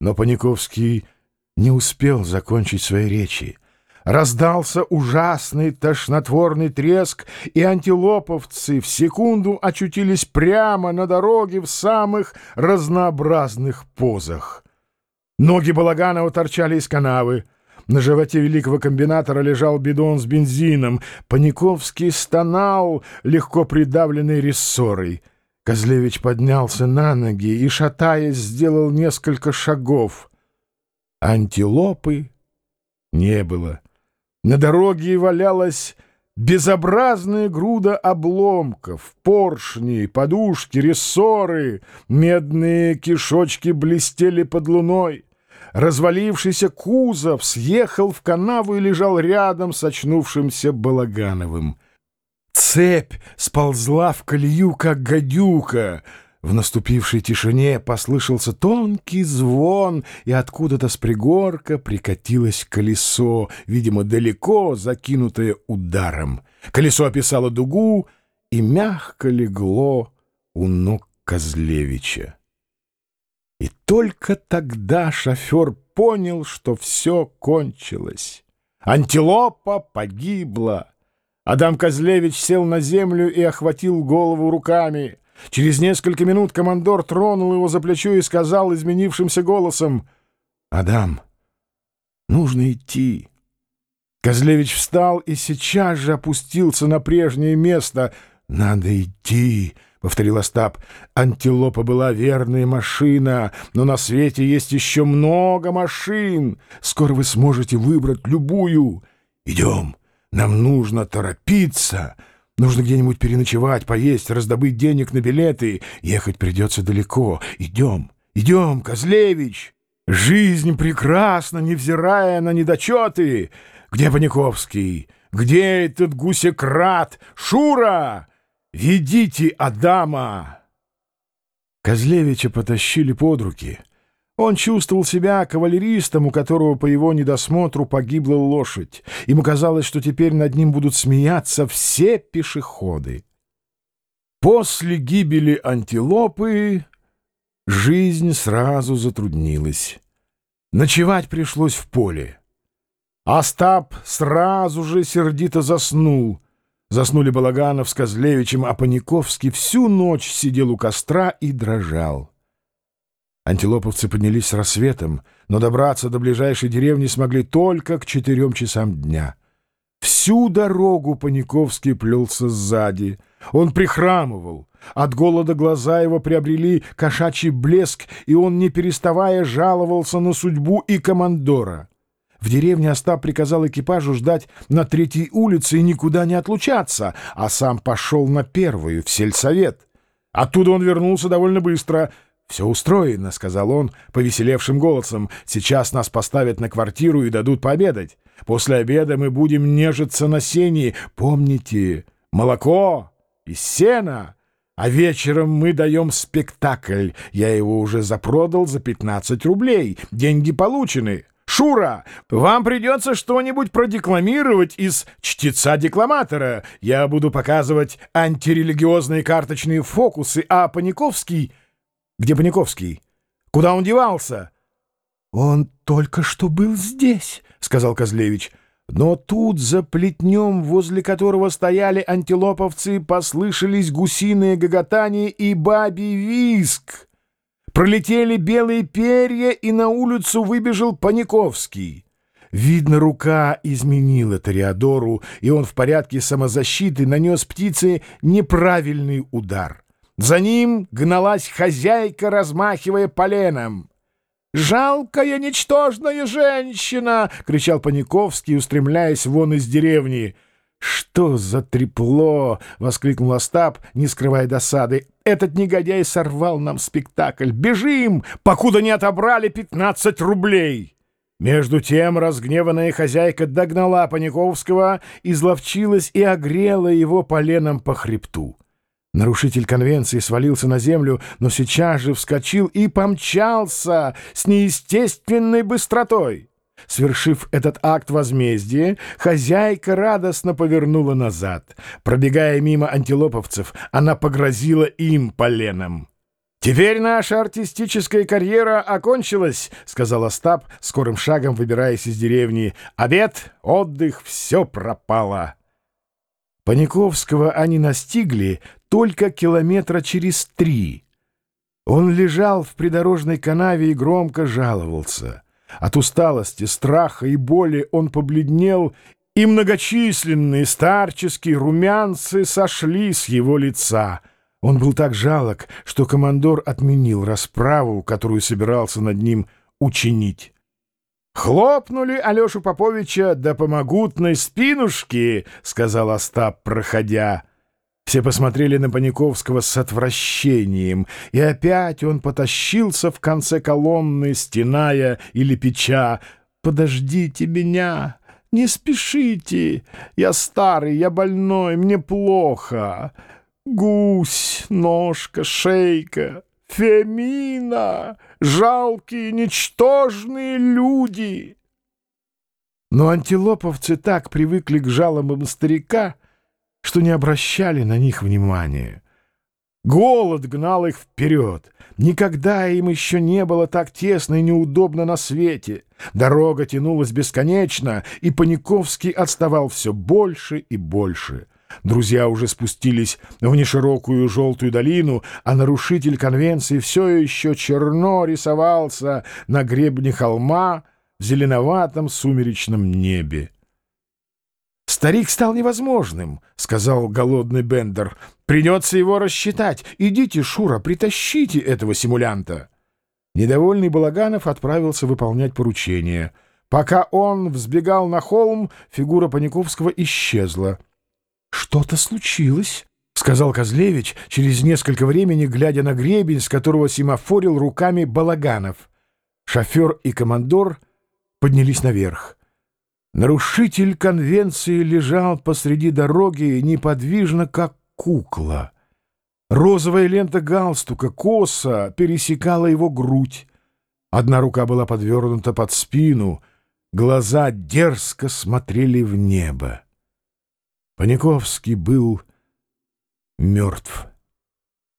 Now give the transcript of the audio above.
Но Паниковский не успел закончить своей речи. Раздался ужасный тошнотворный треск, и антилоповцы в секунду очутились прямо на дороге в самых разнообразных позах. Ноги Балаганова торчали из канавы. На животе великого комбинатора лежал бидон с бензином. Паниковский стонал, легко придавленный рессорой. Козлевич поднялся на ноги и, шатаясь, сделал несколько шагов. Антилопы не было. На дороге валялась безобразная груда обломков, поршни, подушки, рессоры, медные кишочки блестели под луной. Развалившийся кузов съехал в канаву и лежал рядом с очнувшимся Балагановым. Цепь сползла в колею, как гадюка. В наступившей тишине послышался тонкий звон, и откуда-то с пригорка прикатилось колесо, видимо, далеко закинутое ударом. Колесо описало дугу и мягко легло у ног Козлевича. И только тогда шофер понял, что все кончилось. Антилопа погибла. Адам Козлевич сел на землю и охватил голову руками. Через несколько минут командор тронул его за плечо и сказал изменившимся голосом, «Адам, нужно идти». Козлевич встал и сейчас же опустился на прежнее место. «Надо идти», — повторил Остап. «Антилопа была верная машина, но на свете есть еще много машин. Скоро вы сможете выбрать любую. Идем». Нам нужно торопиться. Нужно где-нибудь переночевать, поесть, раздобыть денег на билеты. Ехать придется далеко. Идем, идем, Козлевич. Жизнь прекрасна, невзирая на недочеты. Где Паниковский? Где этот гусекрат? Шура! Ведите Адама!» Козлевича потащили под руки. Он чувствовал себя кавалеристом, у которого по его недосмотру погибла лошадь. Ему казалось, что теперь над ним будут смеяться все пешеходы. После гибели антилопы жизнь сразу затруднилась. Ночевать пришлось в поле. Остап сразу же сердито заснул. Заснули Балаганов с Козлевичем, а Паниковский всю ночь сидел у костра и дрожал. Антилоповцы поднялись с рассветом, но добраться до ближайшей деревни смогли только к четырем часам дня. Всю дорогу Паниковский плелся сзади. Он прихрамывал. От голода глаза его приобрели кошачий блеск, и он, не переставая, жаловался на судьбу и командора. В деревне Остап приказал экипажу ждать на третьей улице и никуда не отлучаться, а сам пошел на первую, в сельсовет. Оттуда он вернулся довольно быстро — «Все устроено», — сказал он повеселевшим голосом. «Сейчас нас поставят на квартиру и дадут пообедать. После обеда мы будем нежиться на сене. Помните, молоко и сено. А вечером мы даем спектакль. Я его уже запродал за 15 рублей. Деньги получены». «Шура, вам придется что-нибудь продекламировать из чтеца-декламатора. Я буду показывать антирелигиозные карточные фокусы, а Паниковский где Паниковский? Куда он девался? — Он только что был здесь, — сказал Козлевич. Но тут, за плетнем, возле которого стояли антилоповцы, послышались гусиные гоготания и бабий виск. Пролетели белые перья, и на улицу выбежал Паниковский. Видно, рука изменила Тореадору, и он в порядке самозащиты нанес птице неправильный удар — за ним гналась хозяйка, размахивая поленом. «Жалкая, ничтожная женщина!» — кричал Паниковский, устремляясь вон из деревни. «Что за трепло!» — воскликнул Остап, не скрывая досады. «Этот негодяй сорвал нам спектакль! Бежим, покуда не отобрали пятнадцать рублей!» Между тем разгневанная хозяйка догнала Паниковского, изловчилась и огрела его поленом по хребту. Нарушитель конвенции свалился на землю, но сейчас же вскочил и помчался с неестественной быстротой. Свершив этот акт возмездия, хозяйка радостно повернула назад. Пробегая мимо антилоповцев, она погрозила им поленом. «Теперь наша артистическая карьера окончилась», — сказал Остап, скорым шагом выбираясь из деревни. «Обед, отдых, все пропало». Паниковского они настигли только километра через три. Он лежал в придорожной канаве и громко жаловался. От усталости, страха и боли он побледнел, и многочисленные старческие румянцы сошли с его лица. Он был так жалок, что командор отменил расправу, которую собирался над ним учинить. «Хлопнули Алешу Поповича до помогутной спинушки», — сказал Остап, проходя. Все посмотрели на Паниковского с отвращением, и опять он потащился в конце колонны, стеная или печа. «Подождите меня! Не спешите! Я старый, я больной, мне плохо! Гусь, ножка, шейка!» Фемина! Жалкие, ничтожные люди!» Но антилоповцы так привыкли к жалобам старика, что не обращали на них внимания. Голод гнал их вперед. Никогда им еще не было так тесно и неудобно на свете. Дорога тянулась бесконечно, и Паниковский отставал все больше и больше — Друзья уже спустились в неширокую желтую долину, а нарушитель конвенции все еще черно рисовался на гребне холма в зеленоватом сумеречном небе. «Старик стал невозможным», — сказал голодный Бендер. «Придется его рассчитать. Идите, Шура, притащите этого симулянта». Недовольный Балаганов отправился выполнять поручение. Пока он взбегал на холм, фигура Паниковского исчезла. «Что-то случилось», — сказал Козлевич через несколько времени, глядя на гребень, с которого семафорил руками Балаганов. Шофер и командор поднялись наверх. Нарушитель конвенции лежал посреди дороги неподвижно, как кукла. Розовая лента галстука косо пересекала его грудь. Одна рука была подвернута под спину, глаза дерзко смотрели в небо. Паниковский был мертв.